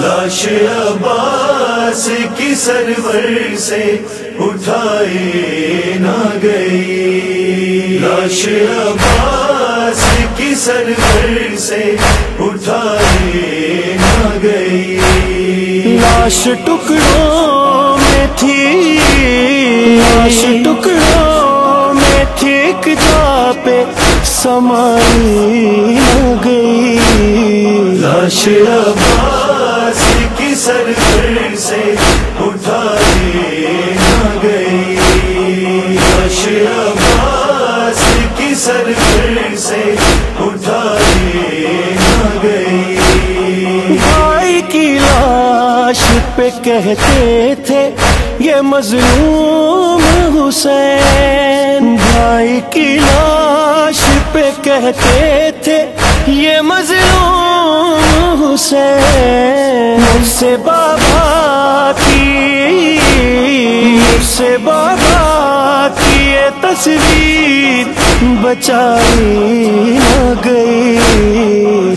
لاش عباس کی سرور سے اٹھائی نہ گئی لاش عباس کی سرور سے اٹھائی نہ گئی۔ لاش ٹکڑوں میں تھی لاش ٹکڑوں میں تھی پہ سمائی نہ گئی۔ لاش عباس کی سرور سے اٹھائی۔ پہ کہتے تھے، یہ مظلوم حسین بھائی کی لاش پہ کہتے تھے، یہ مظلوم حسین۔ مجھ سے بابا کی، مجھ سے بابا کی یہ تصویر بچائی نہ گئی۔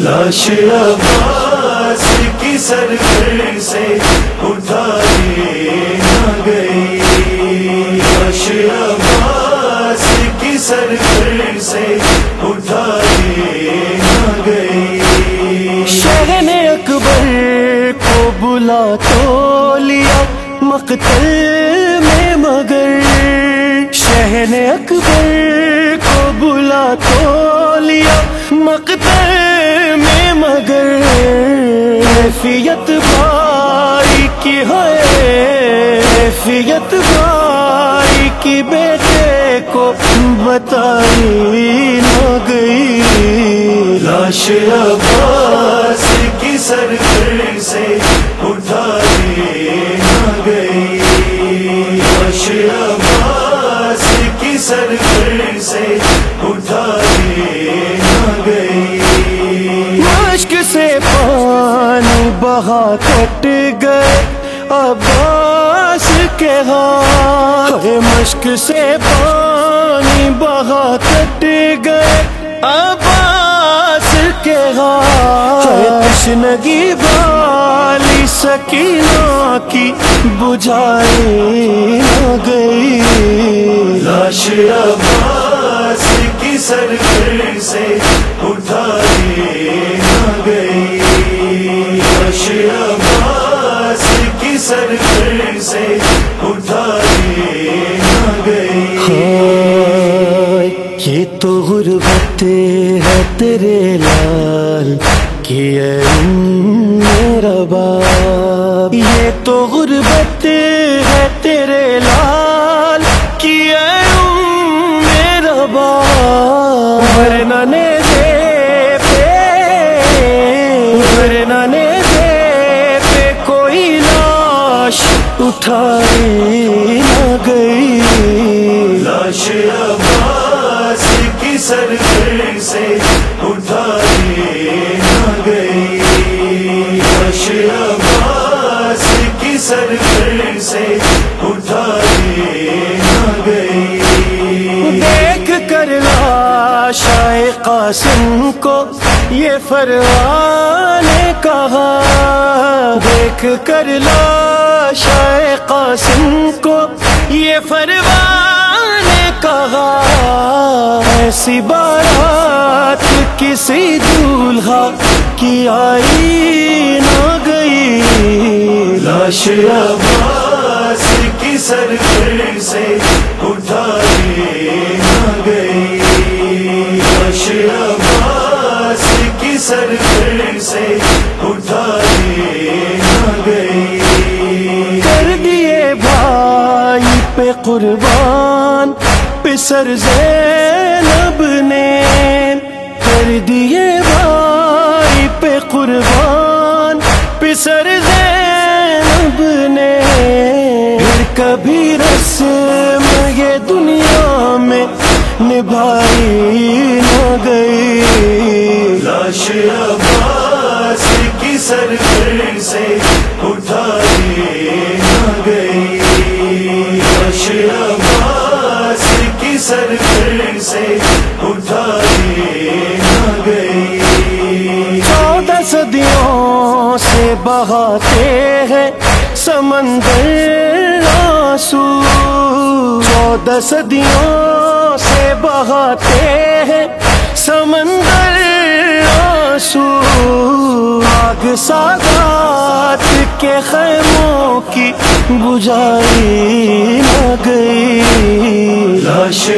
لاش عباس کی سرور سے اٹھائی نہ گئی۔ لاش عباس کی سرور سے اٹھائی نہ گئی۔ شہن اکبر کو بلا تو لیا مقتل میں مگر۔ شہن اکبر کو بلا تو لیا مقتل فیت بھائی کی ہے فیت بھائی کی بیٹے کو بتائی نہ گئی۔ لاش عباس کی سر سے اٹھائی پانی بہا کٹ گئے، عباس کے ہاتھ۔ مشک سے پانی بہا کٹ گئے، عباس کے ہاتھ۔ تشنگی والی سکینہ کی بجھائی نہ گئی۔ لاش عباس کی سرور سے تو غربت ہے تیرے لال کی میرا باپ۔ یہ تو غربت ہے تیرے لال کی میرا باپ۔ ورنہ نے دے پہ ورنہ نے دے پہ کوئی لاش اٹھائی کی سرور سے اٹھائی نہ گئی۔ عباس کی سرور سے اٹھائی نہ گئی۔ دیکھ کر لاشائے قاسم کو یہ فروا نے کہا۔ دیکھ کر لاشائے قاسم کو یہ فروا نے کہا۔ ایسی بارات کسی دولہا کی آئی نہ گئی۔ لاش عباس کی سرور سے اٹھائی نہ گئی۔ لاش عباس کی سرور سے اٹھائی نہ گئی۔ کر دیے بھائی پہ قربان پسر کر دیے بھائی پہ قربان پسر زینب نے۔ پھر کبھی رسم یہ دنیا میں نبھائی نہ گئی۔ لاش عباس کی سر بہاتے ہیں سمندر آنسو۔ چودہ صدیوں سے بہاتے ہیں سمندر آنسو۔ آگ سادات کے خیموں کی بجائی نہ گئی۔ لاش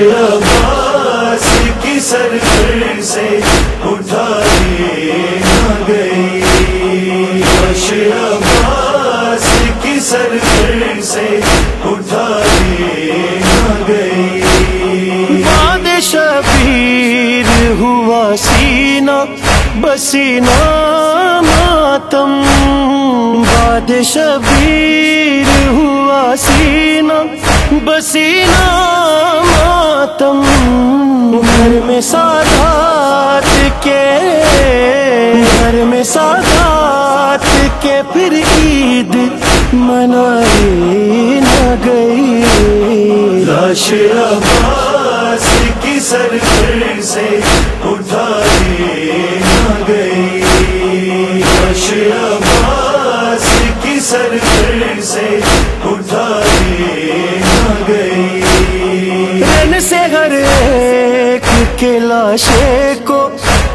بسینہ ماتم باد شبیر ہوا سینہ بسینہ ماتم گھر میں سادات کے، گھر میں سادات کے پھر عید منائی نہ گئی۔ لاش عباس کی سر سے اٹھائی لاش عباس کی سر سے اٹھائی نہ گئی۔ رن سے ہر ایک کے لاشے کو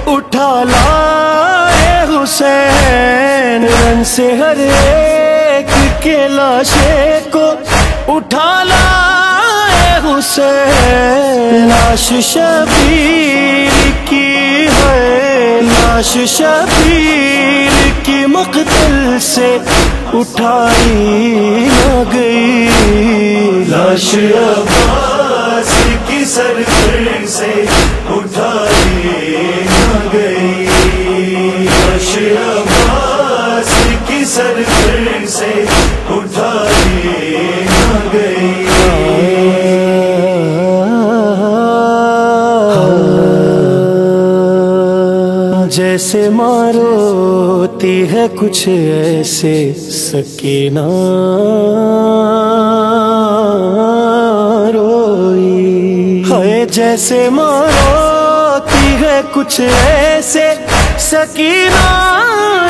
اٹھا لائے حسین۔ رن سے ہر ایک کے لاشے کو اٹھا لائے حسین۔ لاش شبیر کی ہے، لاش شبیر کی مقتل سے اٹھائی نہ گئی۔ لاش عباس کی سر سے اٹھائی نہ گئی۔ لاش عباس کی سر سے جیسے ماروتی ہے کچھ ایسے سکینہ روئی۔ ہے جیسے ماروتی ہے کچھ ایسے سکینہ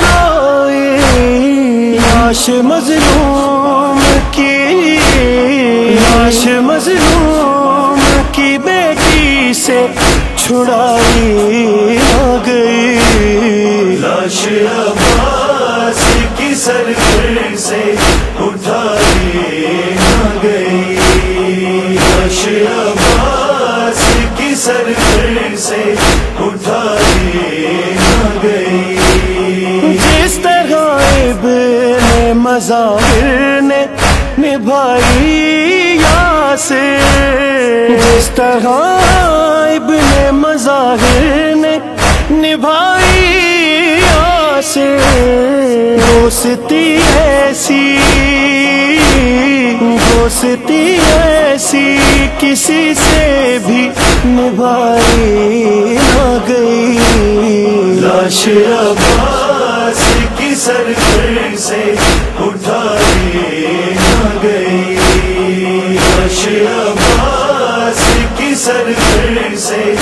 روئی۔ لاش مظلوم کی لاش مظلوم کی بیٹی سے چھڑائی آ گئی۔ عباس کی سر سے اٹھائی نہ گئی۔ لاش عباس کی سر سے اٹھائی نہ گئی۔ جس طرح ابن مظاہر نے نبھائی یاسر، جس طرح ابن مظاہر نے نبھائی یاسر دوستی ایسی دوستی ایسی، کسی سے بھی نبھائی نہ گئی۔ لاش عباس کی سر سے اٹھائی نہ گئی۔ لاش عباس کی سر سے